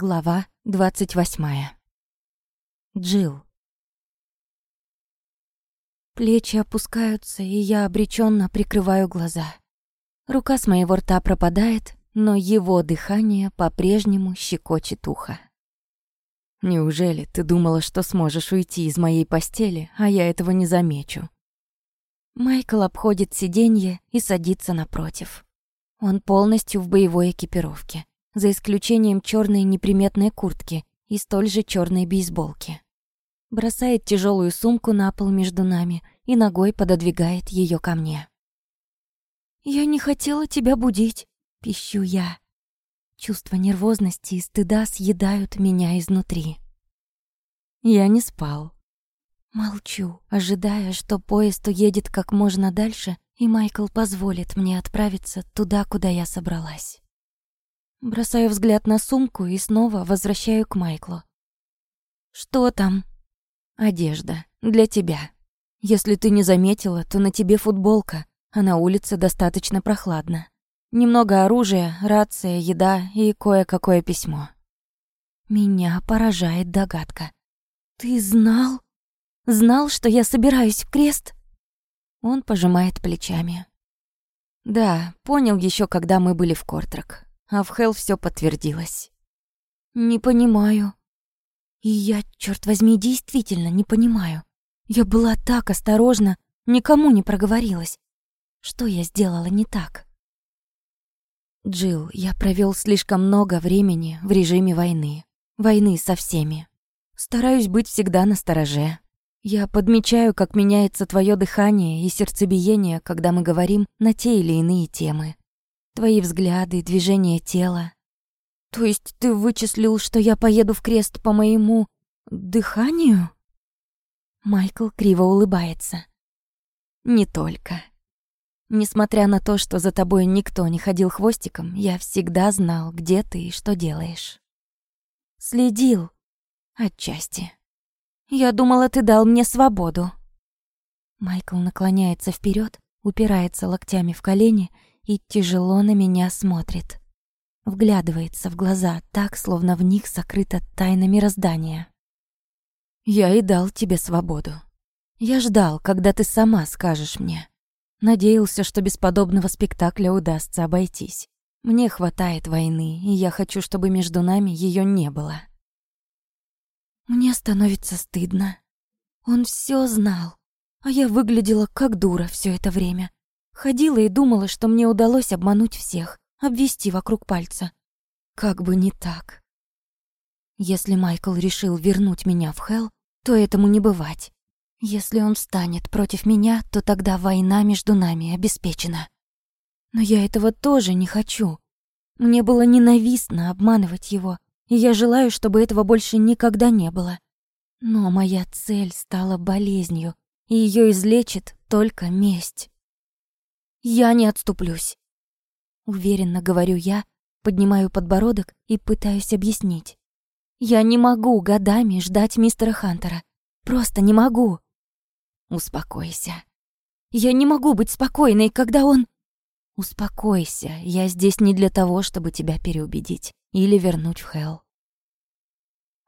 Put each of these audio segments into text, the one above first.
Глава двадцать восьмая. Джил. Плечи опускаются, и я обреченно прикрываю глаза. Рука с моего рта пропадает, но его дыхание по-прежнему щекочет ухо. Неужели ты думала, что сможешь уйти из моей постели, а я этого не замечу? Майкл обходит сиденье и садится напротив. Он полностью в боевой экипировке за исключением черной неприметной куртки и столь же черной бейсболки. Бросает тяжелую сумку на пол между нами и ногой пододвигает ее ко мне. «Я не хотела тебя будить», — пищу я. Чувство нервозности и стыда съедают меня изнутри. Я не спал. Молчу, ожидая, что поезд уедет как можно дальше, и Майкл позволит мне отправиться туда, куда я собралась. Бросаю взгляд на сумку и снова возвращаю к Майклу. «Что там?» «Одежда. Для тебя. Если ты не заметила, то на тебе футболка, а на улице достаточно прохладно. Немного оружия, рация, еда и кое-какое письмо». Меня поражает догадка. «Ты знал? Знал, что я собираюсь в крест?» Он пожимает плечами. «Да, понял еще, когда мы были в Кортрак а в Хелл все подтвердилось. «Не понимаю». И я, черт возьми, действительно не понимаю. Я была так осторожна, никому не проговорилась. Что я сделала не так? Джилл, я провел слишком много времени в режиме войны. Войны со всеми. Стараюсь быть всегда на стороже. Я подмечаю, как меняется твое дыхание и сердцебиение, когда мы говорим на те или иные темы. Твои взгляды, движение тела. То есть ты вычислил, что я поеду в крест по моему дыханию? Майкл криво улыбается. Не только. Несмотря на то, что за тобой никто не ходил хвостиком, я всегда знал, где ты и что делаешь. Следил. Отчасти. Я думала, ты дал мне свободу. Майкл наклоняется вперед, упирается локтями в колени и тяжело на меня смотрит. Вглядывается в глаза так, словно в них сокрыта тайна мироздания. «Я и дал тебе свободу. Я ждал, когда ты сама скажешь мне. Надеялся, что без подобного спектакля удастся обойтись. Мне хватает войны, и я хочу, чтобы между нами ее не было». Мне становится стыдно. Он все знал, а я выглядела как дура все это время. Ходила и думала, что мне удалось обмануть всех, обвести вокруг пальца. Как бы не так. Если Майкл решил вернуть меня в Хелл, то этому не бывать. Если он встанет против меня, то тогда война между нами обеспечена. Но я этого тоже не хочу. Мне было ненавистно обманывать его, и я желаю, чтобы этого больше никогда не было. Но моя цель стала болезнью, и ее излечит только месть. Я не отступлюсь. Уверенно говорю я, поднимаю подбородок и пытаюсь объяснить. Я не могу годами ждать мистера Хантера. Просто не могу. Успокойся. Я не могу быть спокойной, когда он... Успокойся, я здесь не для того, чтобы тебя переубедить или вернуть в Хелл.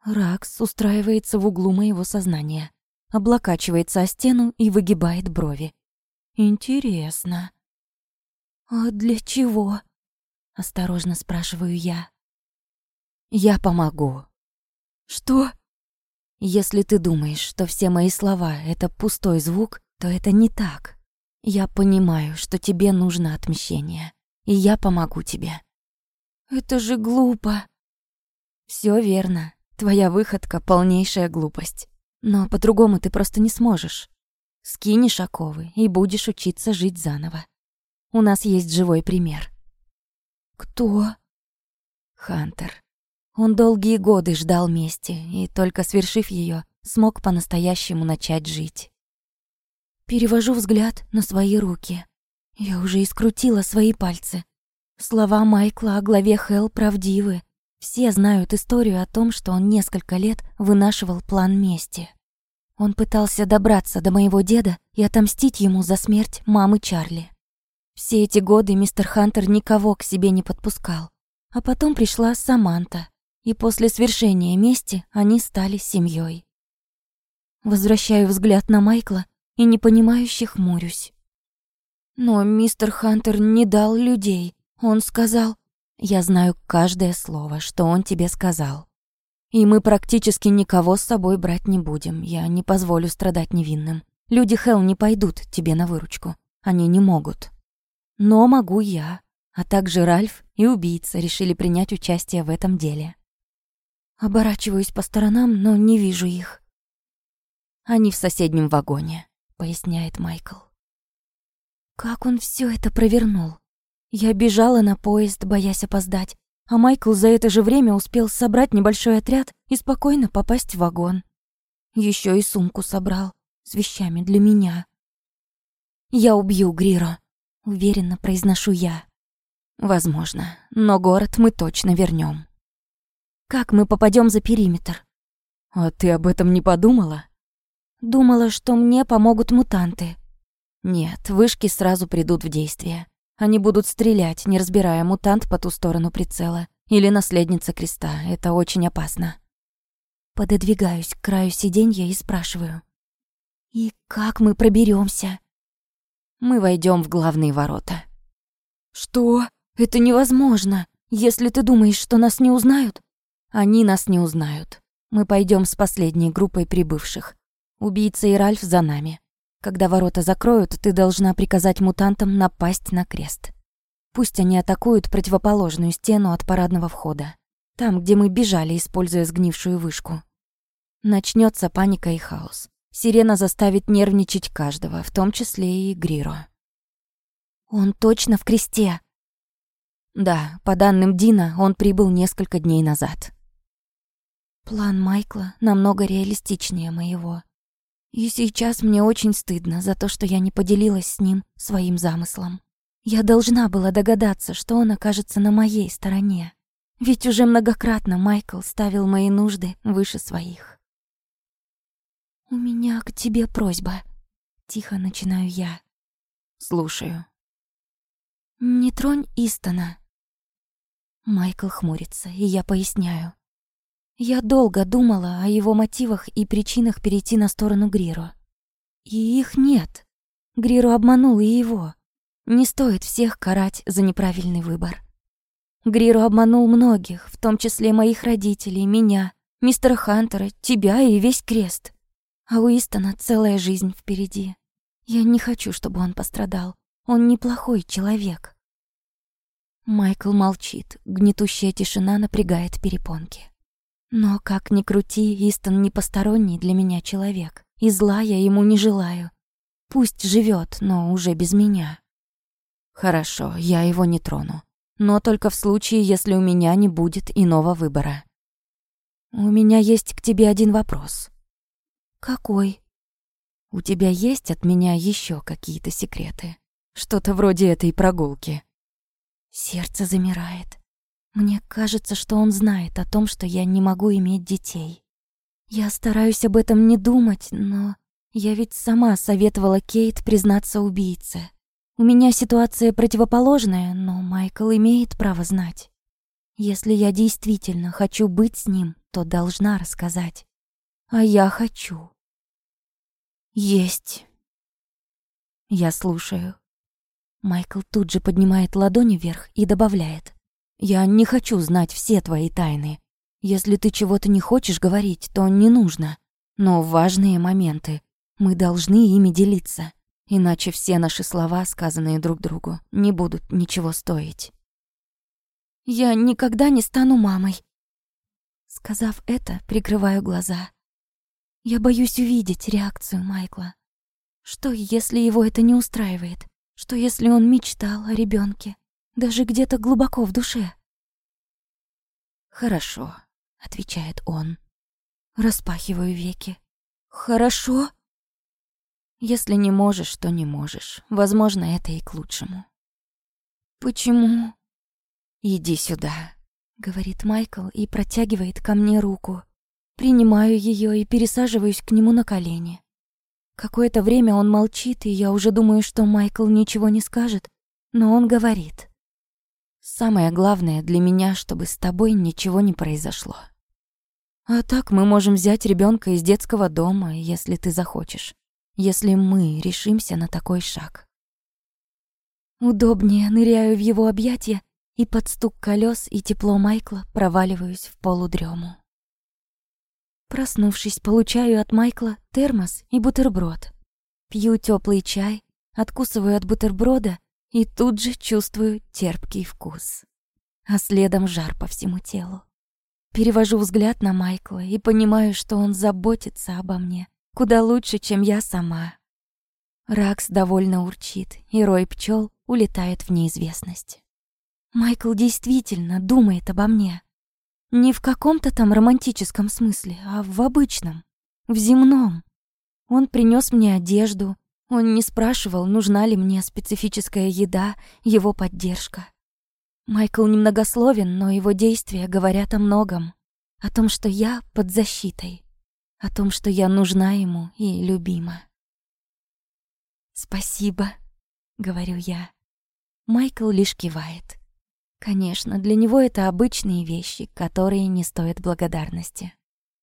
Ракс устраивается в углу моего сознания, облокачивается о стену и выгибает брови. Интересно. «А для чего?» — осторожно спрашиваю я. «Я помогу». «Что?» «Если ты думаешь, что все мои слова — это пустой звук, то это не так. Я понимаю, что тебе нужно отмщение, и я помогу тебе». «Это же глупо». Все верно. Твоя выходка — полнейшая глупость. Но по-другому ты просто не сможешь. Скинешь оковы и будешь учиться жить заново. У нас есть живой пример. Кто? Хантер. Он долгие годы ждал мести, и только свершив ее, смог по-настоящему начать жить. Перевожу взгляд на свои руки. Я уже искрутила свои пальцы. Слова Майкла о главе Хелл правдивы. Все знают историю о том, что он несколько лет вынашивал план мести. Он пытался добраться до моего деда и отомстить ему за смерть мамы Чарли. Все эти годы мистер Хантер никого к себе не подпускал. А потом пришла Саманта. И после свершения мести они стали семьей. Возвращаю взгляд на Майкла и непонимающе хмурюсь. Но мистер Хантер не дал людей. Он сказал... Я знаю каждое слово, что он тебе сказал. И мы практически никого с собой брать не будем. Я не позволю страдать невинным. Люди Хелл не пойдут тебе на выручку. Они не могут. Но могу я, а также Ральф и убийца решили принять участие в этом деле. Оборачиваюсь по сторонам, но не вижу их. Они в соседнем вагоне, поясняет Майкл. Как он все это провернул? Я бежала на поезд, боясь опоздать, а Майкл за это же время успел собрать небольшой отряд и спокойно попасть в вагон. Еще и сумку собрал с вещами для меня. «Я убью Гриро», — уверенно произношу я. «Возможно, но город мы точно вернем. Как мы попадем за периметр?» «А ты об этом не подумала?» «Думала, что мне помогут мутанты». «Нет, вышки сразу придут в действие. Они будут стрелять, не разбирая, мутант по ту сторону прицела или наследница креста. Это очень опасно». Пододвигаюсь к краю сиденья и спрашиваю. «И как мы проберемся? Мы войдем в главные ворота. Что? Это невозможно. Если ты думаешь, что нас не узнают, они нас не узнают. Мы пойдем с последней группой прибывших. Убийца и Ральф за нами. Когда ворота закроют, ты должна приказать мутантам напасть на крест. Пусть они атакуют противоположную стену от парадного входа. Там, где мы бежали, используя сгнившую вышку. Начнется паника и хаос. Сирена заставит нервничать каждого, в том числе и Гриро. «Он точно в кресте?» «Да, по данным Дина, он прибыл несколько дней назад». План Майкла намного реалистичнее моего. И сейчас мне очень стыдно за то, что я не поделилась с ним своим замыслом. Я должна была догадаться, что он окажется на моей стороне. Ведь уже многократно Майкл ставил мои нужды выше своих. «У меня к тебе просьба», — тихо начинаю я. «Слушаю». «Не тронь Истона». Майкл хмурится, и я поясняю. Я долго думала о его мотивах и причинах перейти на сторону Гриру. И их нет. Гриру обманул и его. Не стоит всех карать за неправильный выбор. Гриру обманул многих, в том числе моих родителей, меня, мистера Хантера, тебя и весь крест. А у Истона целая жизнь впереди. Я не хочу, чтобы он пострадал. Он неплохой человек. Майкл молчит. Гнетущая тишина напрягает перепонки. Но как ни крути, Истон не посторонний для меня человек. И зла я ему не желаю. Пусть живет, но уже без меня. Хорошо, я его не трону. Но только в случае, если у меня не будет иного выбора. У меня есть к тебе один вопрос. «Какой?» «У тебя есть от меня еще какие-то секреты? Что-то вроде этой прогулки?» Сердце замирает. Мне кажется, что он знает о том, что я не могу иметь детей. Я стараюсь об этом не думать, но я ведь сама советовала Кейт признаться убийце. У меня ситуация противоположная, но Майкл имеет право знать. Если я действительно хочу быть с ним, то должна рассказать. А я хочу. Есть. Я слушаю. Майкл тут же поднимает ладони вверх и добавляет. Я не хочу знать все твои тайны. Если ты чего-то не хочешь говорить, то не нужно. Но важные моменты. Мы должны ими делиться. Иначе все наши слова, сказанные друг другу, не будут ничего стоить. Я никогда не стану мамой. Сказав это, прикрываю глаза. Я боюсь увидеть реакцию Майкла. Что, если его это не устраивает? Что, если он мечтал о ребенке, даже где-то глубоко в душе? «Хорошо», — отвечает он. Распахиваю веки. «Хорошо?» Если не можешь, то не можешь. Возможно, это и к лучшему. «Почему?» «Иди сюда», — говорит Майкл и протягивает ко мне руку. Принимаю ее и пересаживаюсь к нему на колени. Какое-то время он молчит, и я уже думаю, что Майкл ничего не скажет, но он говорит. Самое главное для меня, чтобы с тобой ничего не произошло. А так мы можем взять ребенка из детского дома, если ты захочешь. Если мы решимся на такой шаг. Удобнее ныряю в его объятия и под стук колес и тепло Майкла проваливаюсь в полудрему. Проснувшись, получаю от Майкла термос и бутерброд. Пью теплый чай, откусываю от бутерброда и тут же чувствую терпкий вкус. А следом жар по всему телу. Перевожу взгляд на Майкла и понимаю, что он заботится обо мне куда лучше, чем я сама. Ракс довольно урчит, и рой пчел улетает в неизвестность. Майкл действительно думает обо мне. Не в каком-то там романтическом смысле, а в обычном, в земном. Он принес мне одежду, он не спрашивал, нужна ли мне специфическая еда, его поддержка. Майкл немногословен, но его действия говорят о многом. О том, что я под защитой. О том, что я нужна ему и любима. «Спасибо», — говорю я. Майкл лишь кивает. Конечно, для него это обычные вещи, которые не стоят благодарности.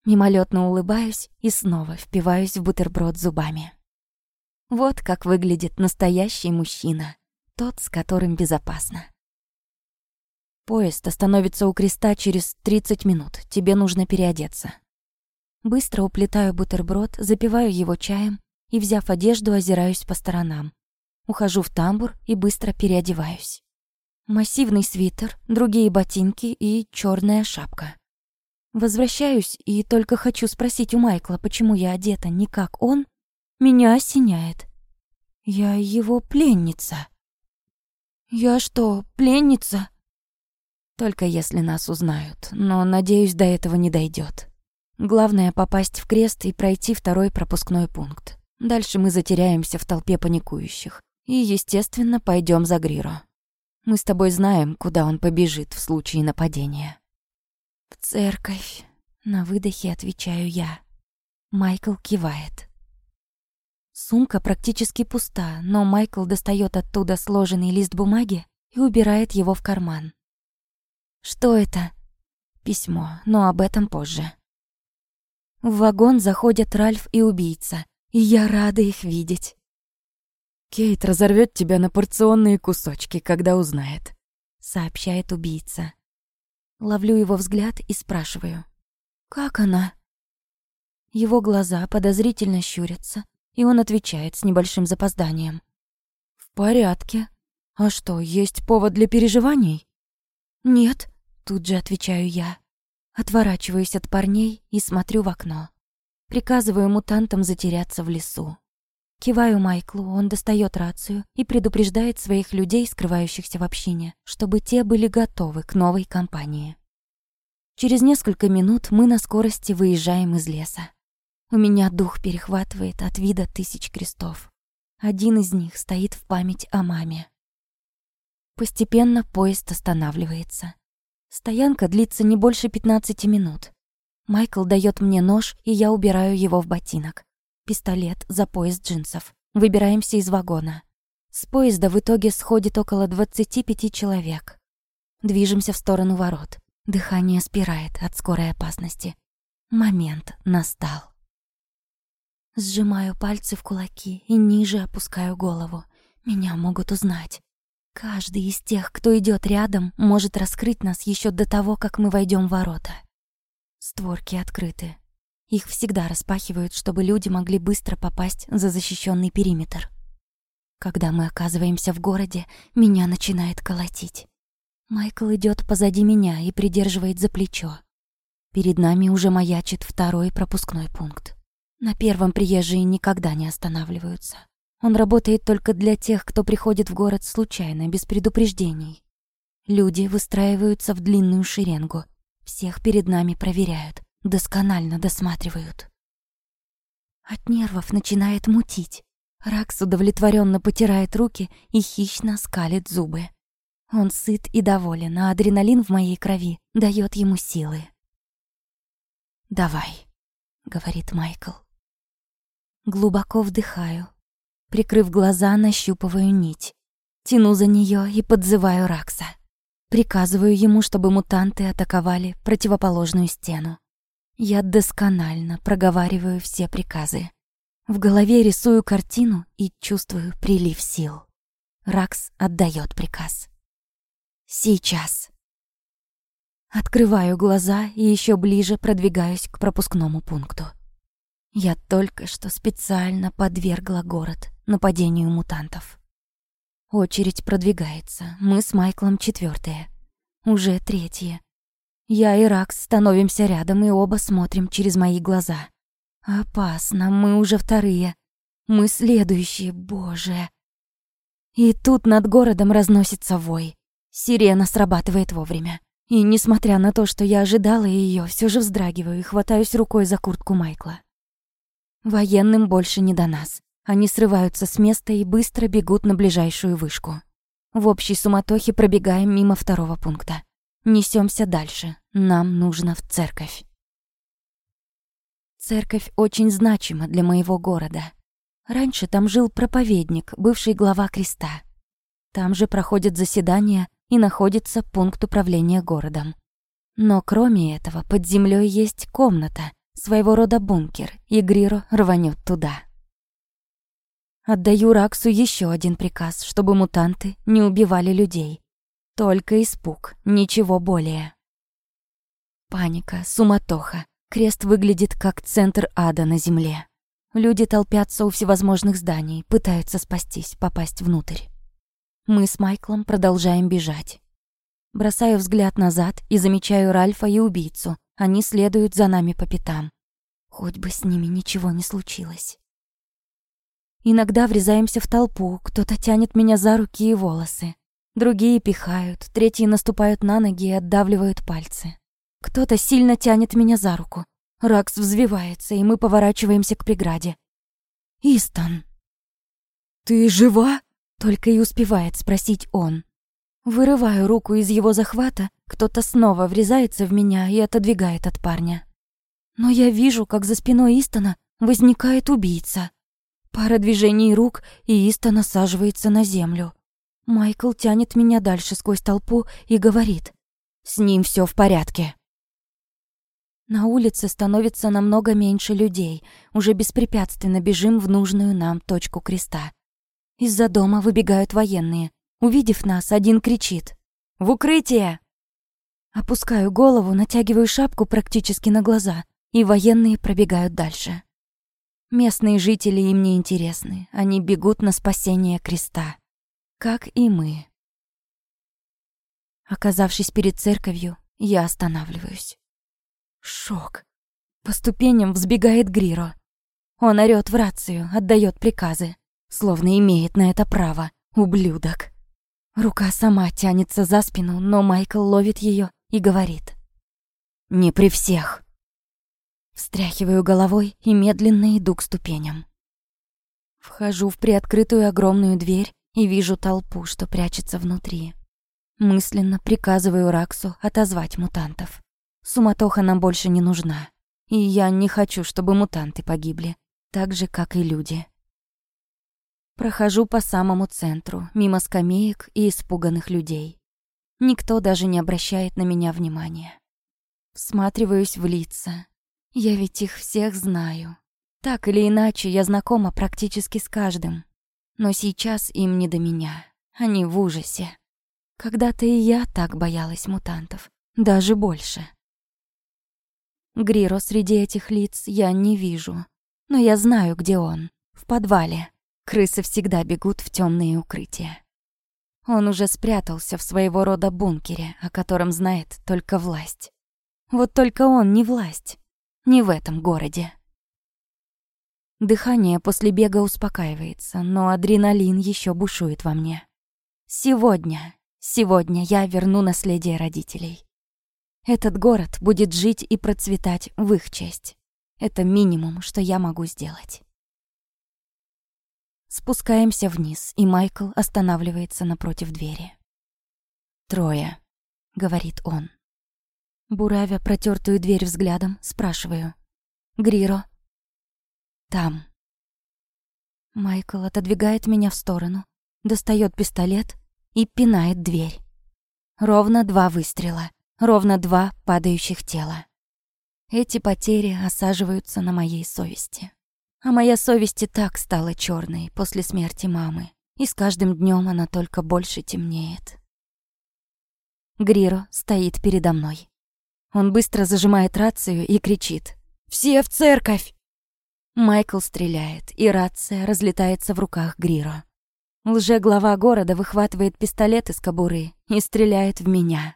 Мимолетно улыбаюсь и снова впиваюсь в бутерброд зубами. Вот как выглядит настоящий мужчина, тот, с которым безопасно. Поезд остановится у креста через 30 минут. Тебе нужно переодеться. Быстро уплетаю бутерброд, запиваю его чаем и, взяв одежду, озираюсь по сторонам. Ухожу в тамбур и быстро переодеваюсь. Массивный свитер, другие ботинки и черная шапка. Возвращаюсь и только хочу спросить у Майкла, почему я одета не как он, меня осеняет. Я его пленница. Я что, пленница? Только если нас узнают, но, надеюсь, до этого не дойдет. Главное — попасть в крест и пройти второй пропускной пункт. Дальше мы затеряемся в толпе паникующих. И, естественно, пойдем за Гриро. Мы с тобой знаем, куда он побежит в случае нападения. «В церковь», — на выдохе отвечаю я. Майкл кивает. Сумка практически пуста, но Майкл достает оттуда сложенный лист бумаги и убирает его в карман. Что это? Письмо, но об этом позже. В вагон заходят Ральф и убийца, и я рада их видеть. «Кейт разорвет тебя на порционные кусочки, когда узнает», — сообщает убийца. Ловлю его взгляд и спрашиваю. «Как она?» Его глаза подозрительно щурятся, и он отвечает с небольшим запозданием. «В порядке. А что, есть повод для переживаний?» «Нет», Тут же отвечаю я. Отворачиваюсь от парней и смотрю в окно. Приказываю мутантам затеряться в лесу. Киваю Майклу, он достает рацию и предупреждает своих людей, скрывающихся в общине, чтобы те были готовы к новой кампании. Через несколько минут мы на скорости выезжаем из леса. У меня дух перехватывает от вида тысяч крестов. Один из них стоит в память о маме. Постепенно поезд останавливается. Стоянка длится не больше 15 минут. Майкл дает мне нож, и я убираю его в ботинок. Пистолет за пояс джинсов. Выбираемся из вагона. С поезда в итоге сходит около 25 человек. Движемся в сторону ворот. Дыхание спирает от скорой опасности. Момент настал. Сжимаю пальцы в кулаки и ниже опускаю голову. Меня могут узнать. Каждый из тех, кто идет рядом, может раскрыть нас еще до того, как мы войдем в ворота. Створки открыты. Их всегда распахивают, чтобы люди могли быстро попасть за защищенный периметр. Когда мы оказываемся в городе, меня начинает колотить. Майкл идет позади меня и придерживает за плечо. Перед нами уже маячит второй пропускной пункт. На первом приезжие никогда не останавливаются. Он работает только для тех, кто приходит в город случайно, без предупреждений. Люди выстраиваются в длинную шеренгу. Всех перед нами проверяют, досконально досматривают. От нервов начинает мутить. Ракс удовлетворенно потирает руки и хищно скалит зубы. Он сыт и доволен, а адреналин в моей крови дает ему силы. «Давай», — говорит Майкл. Глубоко вдыхаю, Прикрыв глаза, нащупываю нить. Тяну за нее и подзываю Ракса. Приказываю ему, чтобы мутанты атаковали противоположную стену. Я досконально проговариваю все приказы. В голове рисую картину и чувствую прилив сил. Ракс отдает приказ. Сейчас. Открываю глаза и еще ближе продвигаюсь к пропускному пункту. Я только что специально подвергла город нападению мутантов. Очередь продвигается. Мы с Майклом четвертые, Уже третье. Я и Ракс становимся рядом и оба смотрим через мои глаза. Опасно, мы уже вторые. Мы следующие, боже. И тут над городом разносится вой. Сирена срабатывает вовремя. И несмотря на то, что я ожидала ее, все же вздрагиваю и хватаюсь рукой за куртку Майкла. Военным больше не до нас. Они срываются с места и быстро бегут на ближайшую вышку. В общей суматохе пробегаем мимо второго пункта. Несемся дальше. Нам нужно в церковь. Церковь очень значима для моего города. Раньше там жил проповедник, бывший глава креста. Там же проходят заседания и находится пункт управления городом. Но кроме этого, под землей есть комната, своего рода бункер, и Гриро рванет туда. Отдаю Раксу еще один приказ, чтобы мутанты не убивали людей. Только испуг, ничего более. Паника, суматоха, Крест выглядит как центр ада на земле. Люди толпятся у всевозможных зданий, пытаются спастись, попасть внутрь. Мы с Майклом продолжаем бежать. Бросаю взгляд назад и замечаю Ральфа и убийцу. Они следуют за нами по пятам. Хоть бы с ними ничего не случилось. Иногда врезаемся в толпу, кто-то тянет меня за руки и волосы. Другие пихают, третьи наступают на ноги и отдавливают пальцы. Кто-то сильно тянет меня за руку. Ракс взвивается, и мы поворачиваемся к преграде. «Истон!» «Ты жива?» — только и успевает спросить он. Вырываю руку из его захвата, кто-то снова врезается в меня и отодвигает от парня. Но я вижу, как за спиной Истона возникает убийца. Пара движений рук, и Истон насаживается на землю. Майкл тянет меня дальше сквозь толпу и говорит. «С ним все в порядке». На улице становится намного меньше людей. Уже беспрепятственно бежим в нужную нам точку креста. Из-за дома выбегают военные. Увидев нас, один кричит. «В укрытие!» Опускаю голову, натягиваю шапку практически на глаза, и военные пробегают дальше. Местные жители им не интересны. Они бегут на спасение креста. Как и мы. Оказавшись перед церковью, я останавливаюсь. Шок. По ступеням взбегает Гриро. Он орёт в рацию, отдает приказы. Словно имеет на это право. Ублюдок. Рука сама тянется за спину, но Майкл ловит ее и говорит. «Не при всех». Встряхиваю головой и медленно иду к ступеням. Вхожу в приоткрытую огромную дверь и вижу толпу, что прячется внутри. Мысленно приказываю Раксу отозвать мутантов. Суматоха нам больше не нужна. И я не хочу, чтобы мутанты погибли, так же, как и люди. Прохожу по самому центру, мимо скамеек и испуганных людей. Никто даже не обращает на меня внимания. Всматриваюсь в лица. Я ведь их всех знаю. Так или иначе, я знакома практически с каждым. Но сейчас им не до меня. Они в ужасе. Когда-то и я так боялась мутантов. Даже больше. Гриро среди этих лиц я не вижу. Но я знаю, где он. В подвале. Крысы всегда бегут в темные укрытия. Он уже спрятался в своего рода бункере, о котором знает только власть. Вот только он не власть. Не в этом городе. Дыхание после бега успокаивается, но адреналин еще бушует во мне. Сегодня, сегодня я верну наследие родителей. Этот город будет жить и процветать в их честь. Это минимум, что я могу сделать. Спускаемся вниз, и Майкл останавливается напротив двери. «Трое», — говорит он. Буравя протертую дверь взглядом, спрашиваю. «Гриро?» «Там». Майкл отодвигает меня в сторону, достает пистолет и пинает дверь. Ровно два выстрела, ровно два падающих тела. Эти потери осаживаются на моей совести. А моя совесть и так стала черной после смерти мамы, и с каждым днем она только больше темнеет. Гриро стоит передо мной. Он быстро зажимает рацию и кричит «Все в церковь!». Майкл стреляет, и рация разлетается в руках Гриро. Лже-глава города выхватывает пистолет из кобуры и стреляет в меня.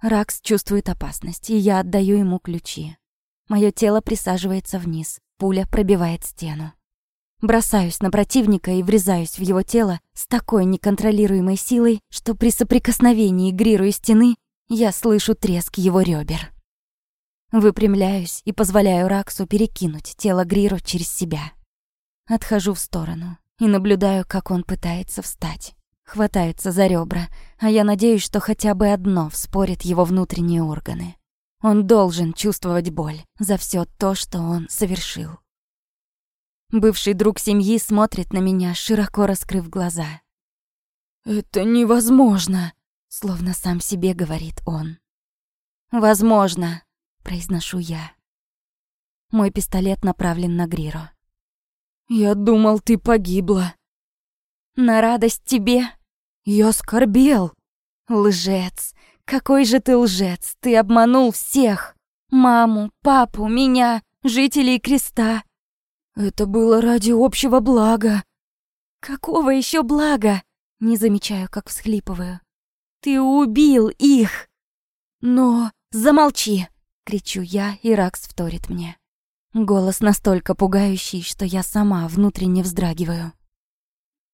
Ракс чувствует опасность, и я отдаю ему ключи. Мое тело присаживается вниз, пуля пробивает стену. Бросаюсь на противника и врезаюсь в его тело с такой неконтролируемой силой, что при соприкосновении Гриру и стены я слышу треск его ребер. Выпрямляюсь и позволяю Раксу перекинуть тело Гриру через себя. Отхожу в сторону и наблюдаю, как он пытается встать. Хватается за ребра, а я надеюсь, что хотя бы одно вспорит его внутренние органы. Он должен чувствовать боль за все то, что он совершил. Бывший друг семьи смотрит на меня, широко раскрыв глаза. «Это невозможно!» — словно сам себе говорит он. «Возможно!» — произношу я. Мой пистолет направлен на Гриро. «Я думал, ты погибла». «На радость тебе?» «Я скорбел». «Лжец! Какой же ты лжец! Ты обманул всех! Маму, папу, меня, жителей Креста!» «Это было ради общего блага». «Какого еще блага?» Не замечаю, как всхлипываю. «Ты убил их!» «Но...» «Замолчи!» — кричу я, и Ракс вторит мне. Голос настолько пугающий, что я сама внутренне вздрагиваю.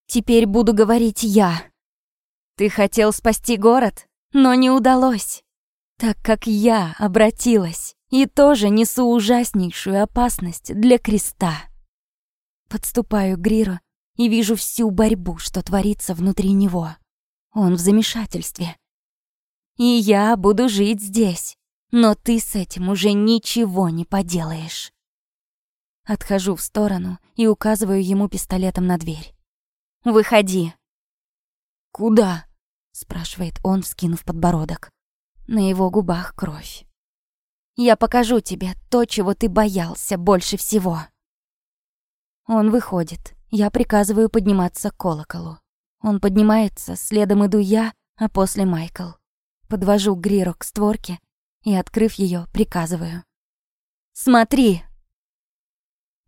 «Теперь буду говорить я. Ты хотел спасти город, но не удалось, так как я обратилась и тоже несу ужаснейшую опасность для креста». Подступаю к Гриру и вижу всю борьбу, что творится внутри него. Он в замешательстве. И я буду жить здесь, но ты с этим уже ничего не поделаешь. Отхожу в сторону и указываю ему пистолетом на дверь. «Выходи!» «Куда?» — спрашивает он, вскинув подбородок. На его губах кровь. «Я покажу тебе то, чего ты боялся больше всего». Он выходит. Я приказываю подниматься к колоколу. Он поднимается, следом иду я, а после Майкл. Подвожу Гриру к створке и, открыв ее, приказываю. «Смотри!»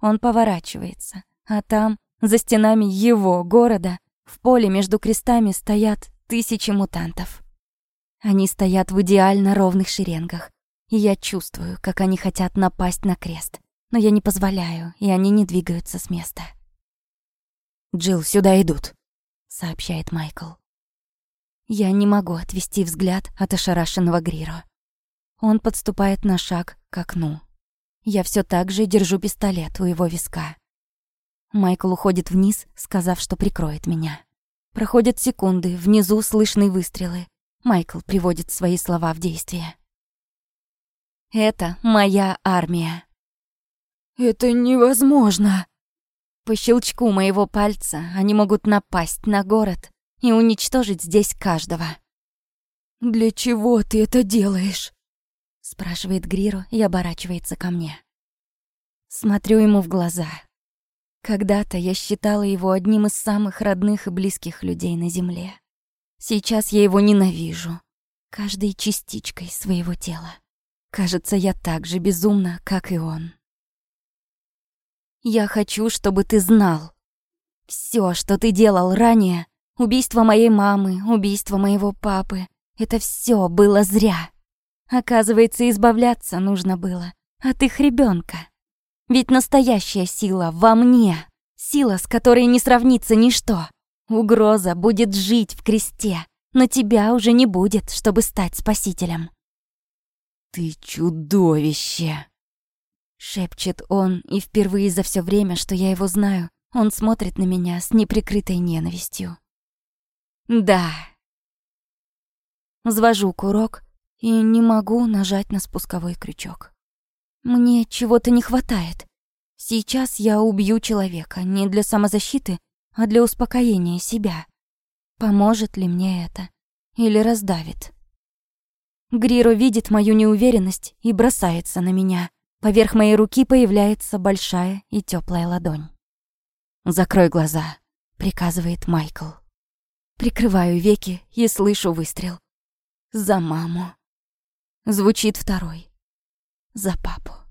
Он поворачивается, а там, за стенами его города, в поле между крестами стоят тысячи мутантов. Они стоят в идеально ровных шеренгах, и я чувствую, как они хотят напасть на крест но я не позволяю, и они не двигаются с места. «Джилл, сюда идут», — сообщает Майкл. Я не могу отвести взгляд от ошарашенного Гриро. Он подступает на шаг к окну. Я все так же держу пистолет у его виска. Майкл уходит вниз, сказав, что прикроет меня. Проходят секунды, внизу слышны выстрелы. Майкл приводит свои слова в действие. «Это моя армия. «Это невозможно!» По щелчку моего пальца они могут напасть на город и уничтожить здесь каждого. «Для чего ты это делаешь?» Спрашивает Гриру и оборачивается ко мне. Смотрю ему в глаза. Когда-то я считала его одним из самых родных и близких людей на земле. Сейчас я его ненавижу, каждой частичкой своего тела. Кажется, я так же безумна, как и он. Я хочу, чтобы ты знал. Все, что ты делал ранее, убийство моей мамы, убийство моего папы, это все было зря. Оказывается, избавляться нужно было от их ребенка. Ведь настоящая сила во мне. Сила, с которой не сравнится ничто. Угроза будет жить в кресте, но тебя уже не будет, чтобы стать спасителем. «Ты чудовище!» Шепчет он, и впервые за все время, что я его знаю, он смотрит на меня с неприкрытой ненавистью. Да. Взвожу курок и не могу нажать на спусковой крючок. Мне чего-то не хватает. Сейчас я убью человека не для самозащиты, а для успокоения себя. Поможет ли мне это? Или раздавит? Гриро видит мою неуверенность и бросается на меня. Поверх моей руки появляется большая и теплая ладонь. «Закрой глаза», — приказывает Майкл. Прикрываю веки и слышу выстрел. За маму. Звучит второй. За папу.